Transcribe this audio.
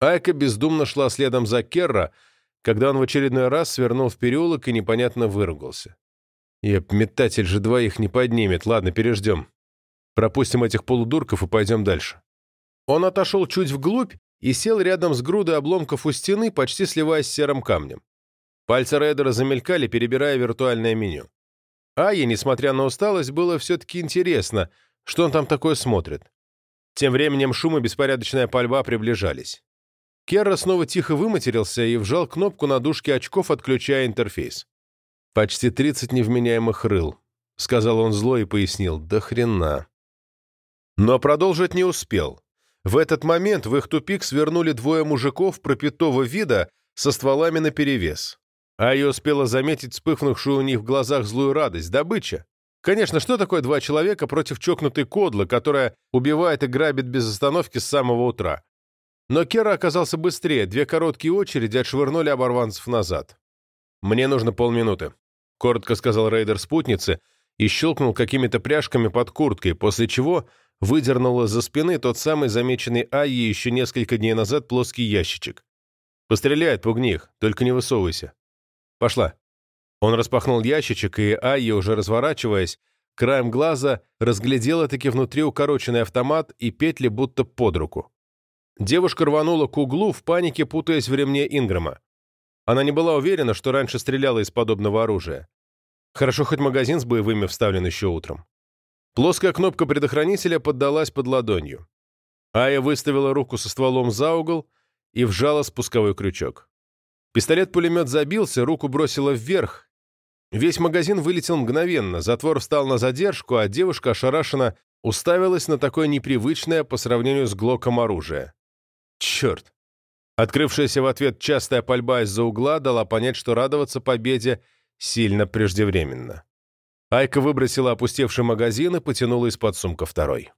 Айка бездумно шла следом за Керра, когда он в очередной раз свернул в переулок и непонятно выругался. «Еп, метатель же двоих не поднимет. Ладно, переждем. Пропустим этих полудурков и пойдем дальше». Он отошел чуть вглубь и сел рядом с грудой обломков у стены, почти сливаясь с серым камнем. Пальцы Рейдера замелькали, перебирая виртуальное меню. Ае, несмотря на усталость, было все-таки интересно, что он там такое смотрит. Тем временем шум и беспорядочная пальба приближались. Керра снова тихо выматерился и вжал кнопку на дужке очков, отключая интерфейс. «Почти 30 невменяемых рыл», — сказал он зло и пояснил. «Да хрена». Но продолжить не успел. В этот момент в их тупик свернули двое мужиков пропитого вида со стволами наперевес. Айо успела заметить вспыхнувшую у них в глазах злую радость. Добыча. Конечно, что такое два человека против чокнутой кодлы, которая убивает и грабит без остановки с самого утра? Но Кера оказался быстрее, две короткие очереди отшвырнули оборванцев назад. «Мне нужно полминуты», — коротко сказал рейдер спутницы и щелкнул какими-то пряжками под курткой, после чего выдернул из-за спины тот самый замеченный Айи еще несколько дней назад плоский ящичек. «Постреляй, отпугни их, только не высовывайся. Пошла». Он распахнул ящичек, и Айя, уже разворачиваясь, краем глаза разглядела таки внутри укороченный автомат и петли будто под руку. Девушка рванула к углу, в панике путаясь в ремне Инграма. Она не была уверена, что раньше стреляла из подобного оружия. Хорошо, хоть магазин с боевыми вставлен еще утром. Плоская кнопка предохранителя поддалась под ладонью. Ая выставила руку со стволом за угол и вжала спусковой крючок. Пистолет-пулемет забился, руку бросила вверх. Весь магазин вылетел мгновенно, затвор встал на задержку, а девушка ошарашенно уставилась на такое непривычное по сравнению с Глоком оружие. Черт! Открывшаяся в ответ частая пальба из-за угла дала понять, что радоваться победе сильно преждевременно. Айка выбросила опустевший магазин и потянула из-под сумка второй.